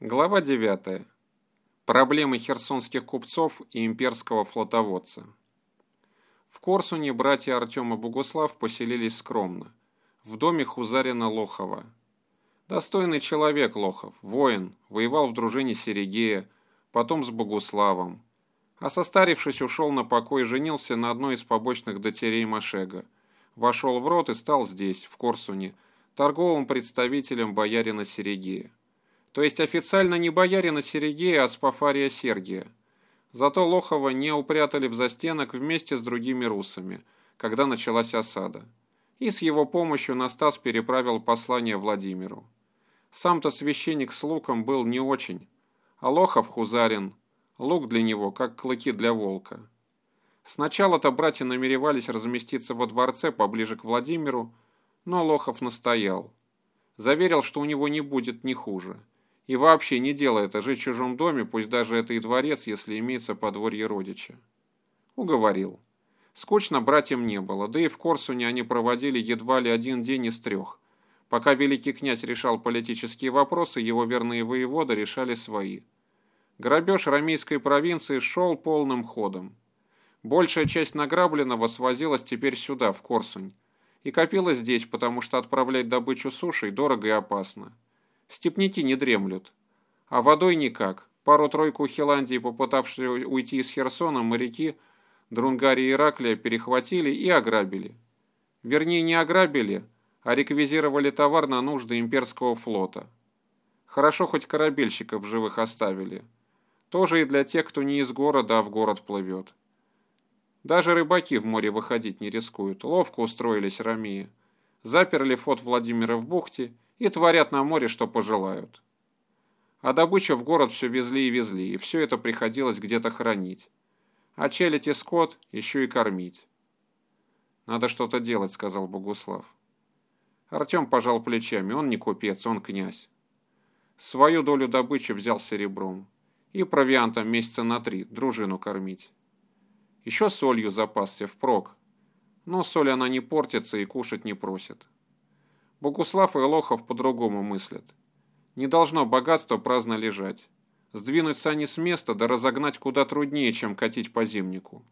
Глава 9. Проблемы херсонских купцов и имперского флотоводца. В Корсуне братья Артем и Богуслав поселились скромно, в доме Хузарина Лохова. Достойный человек Лохов, воин, воевал в дружине Серегея, потом с Богуславом. А состарившись, ушел на покой и женился на одной из побочных дочерей Машега. Вошел в рот и стал здесь, в Корсуне, торговым представителем боярина Серегея. То есть официально не боярина Серегея, а Спафария Сергия. Зато Лохова не упрятали в застенок вместе с другими русами, когда началась осада. И с его помощью Настас переправил послание Владимиру. Сам-то священник с луком был не очень, а Лохов хузарин, лук для него, как клыки для волка. Сначала-то братья намеревались разместиться во дворце поближе к Владимиру, но Лохов настоял. Заверил, что у него не будет ни хуже – и вообще не дело это жить в чужом доме, пусть даже это и дворец, если имеется подворье родича. Уговорил. Скучно братьям не было, да и в Корсуне они проводили едва ли один день из трех. Пока великий князь решал политические вопросы, его верные воеводы решали свои. Грабеж рамейской провинции шел полным ходом. Большая часть награбленного свозилась теперь сюда, в Корсунь, и копилась здесь, потому что отправлять добычу сушей дорого и опасно. Степняки не дремлют. А водой никак. Пару-тройку Хиландии, попытавшие уйти из Херсона, моряки Друнгария и Ираклия перехватили и ограбили. Вернее, не ограбили, а реквизировали товар на нужды имперского флота. Хорошо, хоть корабельщиков живых оставили. Тоже и для тех, кто не из города, а в город плывет. Даже рыбаки в море выходить не рискуют. Ловко устроились ромеи. Заперли флот Владимира в бухте и творят на море, что пожелают. А добычу в город все везли и везли, и все это приходилось где-то хранить. А челядь и скот еще и кормить. «Надо что-то делать», — сказал Богуслав. Артем пожал плечами, он не купец, он князь. Свою долю добычи взял серебром. И провиантом месяца на три, дружину кормить. Еще солью запасся впрок. Но соль она не портится и кушать не просит. Богуслав и Лохов по-другому мыслят. Не должно богатство праздно лежать. Сдвинуть сани с места да разогнать куда труднее, чем катить по зимнику.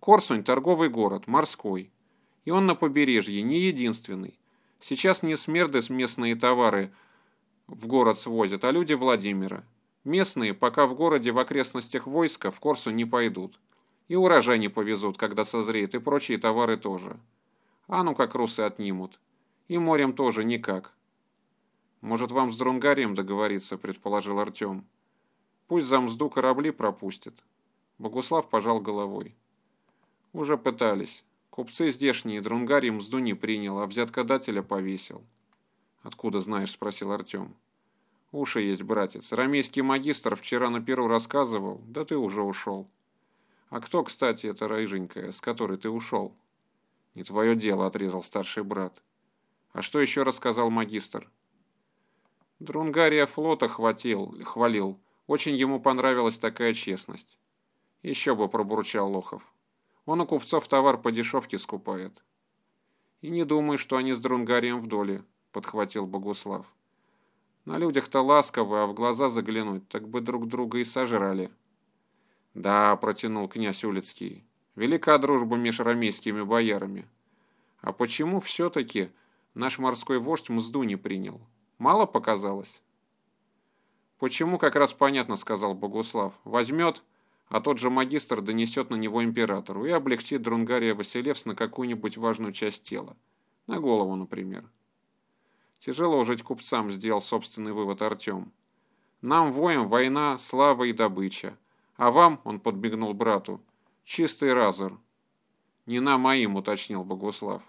Корсунь – торговый город, морской. И он на побережье, не единственный. Сейчас не смерды с местные товары в город свозят, а люди Владимира. Местные, пока в городе в окрестностях войска, в Корсу не пойдут. И урожай не повезут, когда созреет, и прочие товары тоже. А ну как русы отнимут. И морем тоже никак. Может, вам с Друнгарием договориться, предположил Артем. Пусть за мзду корабли пропустит. Богуслав пожал головой. Уже пытались. Купцы здешние Друнгарий мзду не принял, а взяткодателя повесил. «Откуда знаешь?» – спросил Артем. «Уши есть, братец. Рамейский магистр вчера на перу рассказывал, да ты уже ушел». «А кто, кстати, эта рыженькая, с которой ты ушел?» «Не твое дело», – отрезал старший брат. А что еще рассказал магистр? Друнгария флота хватил, хвалил. Очень ему понравилась такая честность. Еще бы, пробурчал Лохов. Он у купцов товар по дешевке скупает. И не думай, что они с Друнгарием в доле, подхватил Богуслав. На людях-то ласково, а в глаза заглянуть, так бы друг друга и сожрали. Да, протянул князь Улицкий. Велика дружба между рамейскими боярами. А почему все-таки Наш морской вождь мзду не принял. Мало показалось? Почему, как раз понятно, сказал Богуслав. Возьмет, а тот же магистр донесет на него императору и облегчит Друнгария Василевс на какую-нибудь важную часть тела. На голову, например. Тяжело жить купцам, сделал собственный вывод Артем. Нам, воем, война, слава и добыча. А вам, он подмигнул брату, чистый разор. Не на моим, уточнил Богуслав.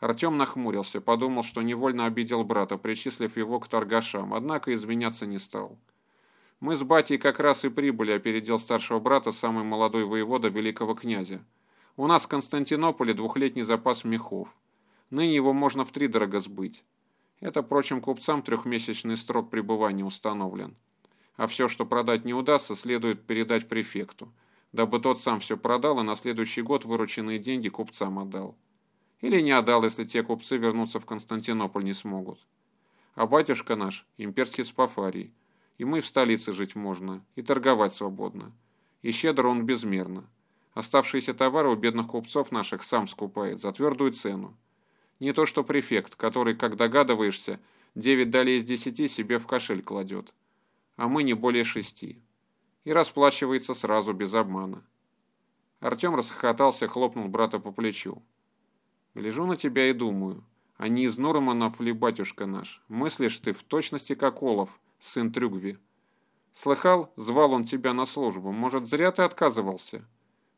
Артем нахмурился, подумал, что невольно обидел брата, причислив его к торгашам, однако извиняться не стал. Мы с батей как раз и прибыли, опередил старшего брата самый молодой воевода великого князя. У нас в Константинополе двухлетний запас мехов. Ныне его можно втридорого сбыть. Это, прочим, купцам трехмесячный срок пребывания установлен. А все, что продать не удастся, следует передать префекту, дабы тот сам все продал и на следующий год вырученные деньги купцам отдал. Или не отдал, если те купцы вернуться в Константинополь не смогут. А батюшка наш, имперский Спафарий, И мы в столице жить можно, и торговать свободно. И щедр он безмерно. Оставшиеся товары у бедных купцов наших сам скупает за твердую цену. Не то что префект, который, как догадываешься, девять долей из десяти себе в кошель кладет. А мы не более шести. И расплачивается сразу, без обмана. Артем расхохотался, хлопнул брата по плечу. «Гляжу на тебя и думаю, а не из Норманов ли батюшка наш? Мыслишь ты в точности как Олов, сын Трюгви. Слыхал, звал он тебя на службу. Может, зря ты отказывался?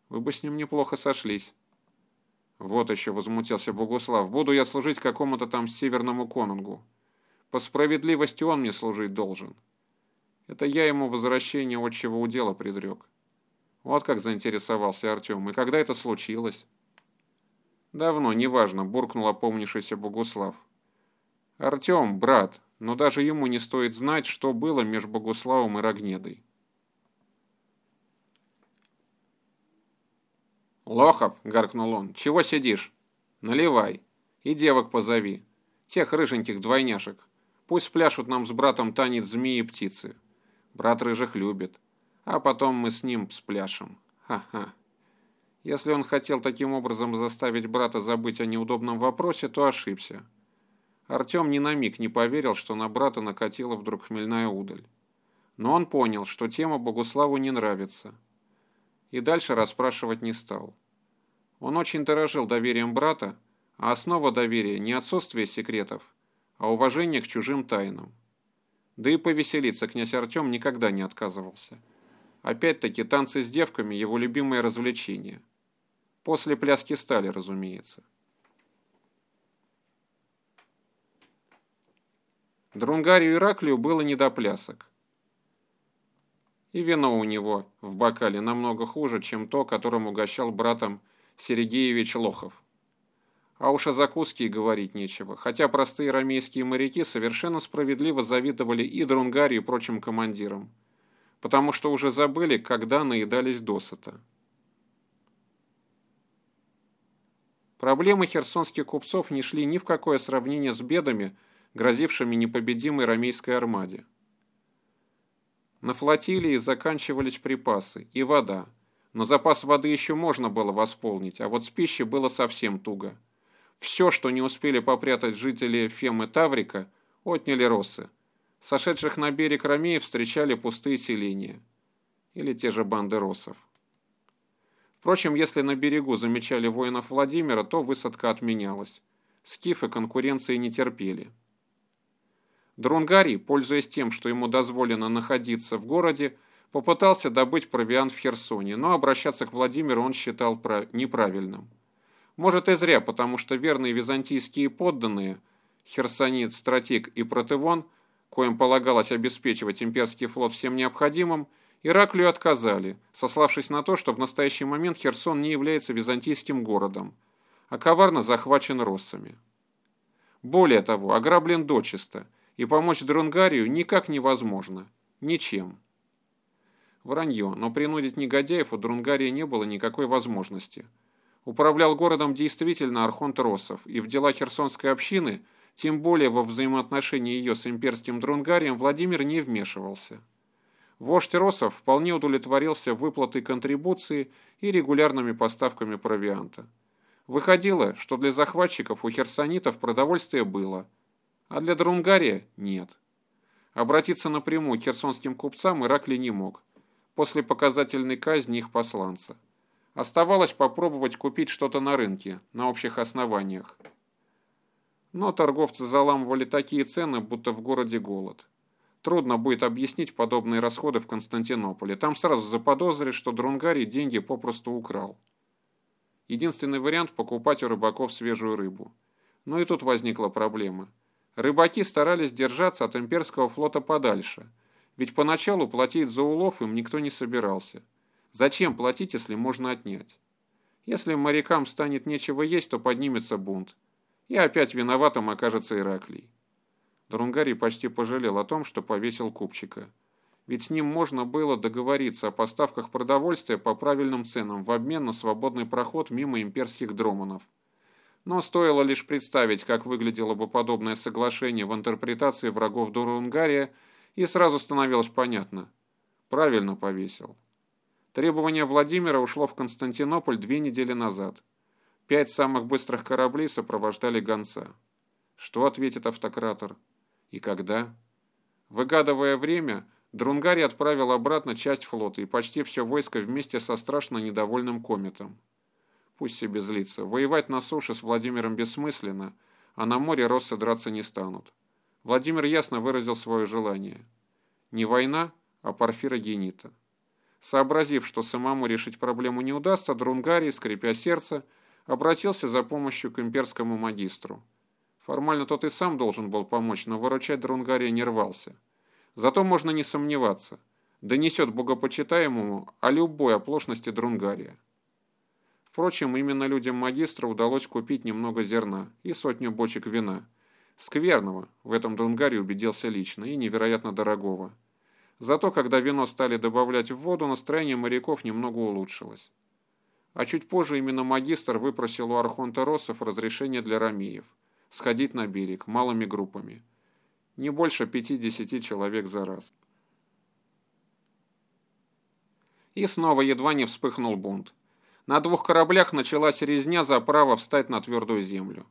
Вы бы с ним неплохо сошлись». «Вот еще», — возмутился Богуслав, — «буду я служить какому-то там северному конунгу. По справедливости он мне служить должен. Это я ему возвращение отчего удела предрек. Вот как заинтересовался Артем. И когда это случилось? Давно, неважно, буркнул опомнившийся Богуслав. Артем, брат, но даже ему не стоит знать, что было между Богуславом и Рогнедой. «Лохов!» — гаркнул он. «Чего сидишь? Наливай. И девок позови. Тех рыженьких двойняшек. Пусть пляшут нам с братом танец змеи и птицы. Брат рыжих любит а потом мы с ним спляшем. Ха-ха. Если он хотел таким образом заставить брата забыть о неудобном вопросе, то ошибся. Артем ни на миг не поверил, что на брата накатила вдруг хмельная удаль. Но он понял, что тема Богуславу не нравится. И дальше расспрашивать не стал. Он очень дорожил доверием брата, а основа доверия не отсутствие секретов, а уважение к чужим тайнам. Да и повеселиться князь Артем никогда не отказывался. Опять-таки, танцы с девками – его любимое развлечение. После пляски стали, разумеется. Друнгарию Ираклию было не до плясок. И вино у него в бокале намного хуже, чем то, которым угощал братом Сергеевич Лохов. А уж о закуске и говорить нечего, хотя простые рамейские моряки совершенно справедливо завидовали и Друнгарии и прочим командирам потому что уже забыли, когда наедались досыта. Проблемы херсонских купцов не шли ни в какое сравнение с бедами, грозившими непобедимой рамейской армаде. На флотилии заканчивались припасы и вода, но запас воды еще можно было восполнить, а вот с пищей было совсем туго. Все, что не успели попрятать жители Фемы Таврика, отняли росы – Сошедших на берег ромеев встречали пустые селения. Или те же банды росов. Впрочем, если на берегу замечали воинов Владимира, то высадка отменялась. Скифы конкуренции не терпели. Друнгарий, пользуясь тем, что ему дозволено находиться в городе, попытался добыть провиант в Херсоне, но обращаться к Владимиру он считал неправильным. Может и зря, потому что верные византийские подданные, Херсонит, Стратик и Протевон – коим полагалось обеспечивать имперский флот всем необходимым, Ираклию отказали, сославшись на то, что в настоящий момент Херсон не является византийским городом, а коварно захвачен россами. Более того, ограблен дочисто, и помочь Друнгарию никак невозможно. Ничем. Вранье, но принудить негодяев у Друнгарии не было никакой возможности. Управлял городом действительно Архонт Россов, и в дела херсонской общины – тем более во взаимоотношении ее с имперским Друнгарием Владимир не вмешивался. Вождь Росов вполне удовлетворился выплатой контрибуции и регулярными поставками провианта. Выходило, что для захватчиков у херсонитов продовольствие было, а для Друнгария нет. Обратиться напрямую к херсонским купцам Ираклий не мог, после показательной казни их посланца. Оставалось попробовать купить что-то на рынке, на общих основаниях. Но торговцы заламывали такие цены, будто в городе голод. Трудно будет объяснить подобные расходы в Константинополе. Там сразу заподозрят, что Друнгарий деньги попросту украл. Единственный вариант – покупать у рыбаков свежую рыбу. Но и тут возникла проблема. Рыбаки старались держаться от имперского флота подальше, ведь поначалу платить за улов им никто не собирался. Зачем платить, если можно отнять? Если морякам станет нечего есть, то поднимется бунт. И опять виноватым окажется Ираклий. Друнгарий почти пожалел о том, что повесил купчика. Ведь с ним можно было договориться о поставках продовольствия по правильным ценам в обмен на свободный проход мимо имперских дроманов. Но стоило лишь представить, как выглядело бы подобное соглашение в интерпретации врагов Друнгария, И сразу становилось понятно. Правильно повесил. Требование Владимира ушло в Константинополь две недели назад. Пять самых быстрых кораблей сопровождали гонца. Что ответит автократор? И когда? Выгадывая время, Друнгарий отправил обратно часть флота и почти все войско вместе со страшно недовольным кометом. Пусть себе злится. Воевать на суше с Владимиром бессмысленно, а на море россы драться не станут. Владимир ясно выразил свое желание. Не война, а парфирогенита. Сообразив, что самому решить проблему не удастся, Друнгарий, скрипя сердце, обратился за помощью к имперскому магистру. Формально тот и сам должен был помочь, но выручать Друнгария не рвался. Зато можно не сомневаться, донесет богопочитаемому о любой оплошности Друнгария. Впрочем, именно людям магистра удалось купить немного зерна и сотню бочек вина. Скверного, в этом Друнгарий убедился лично, и невероятно дорогого. Зато, когда вино стали добавлять в воду, настроение моряков немного улучшилось. А чуть позже именно магистр выпросил у Архонта Россов разрешение для ромеев сходить на берег малыми группами – не больше 50 человек за раз. И снова едва не вспыхнул бунт. На двух кораблях началась резня за право встать на твердую землю.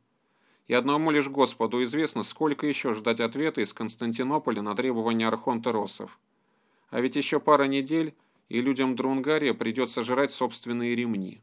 И одному лишь Господу известно, сколько еще ждать ответа из Константинополя на требования Архонта Россов. А ведь еще пара недель, и людям Друнгария придется жрать собственные ремни.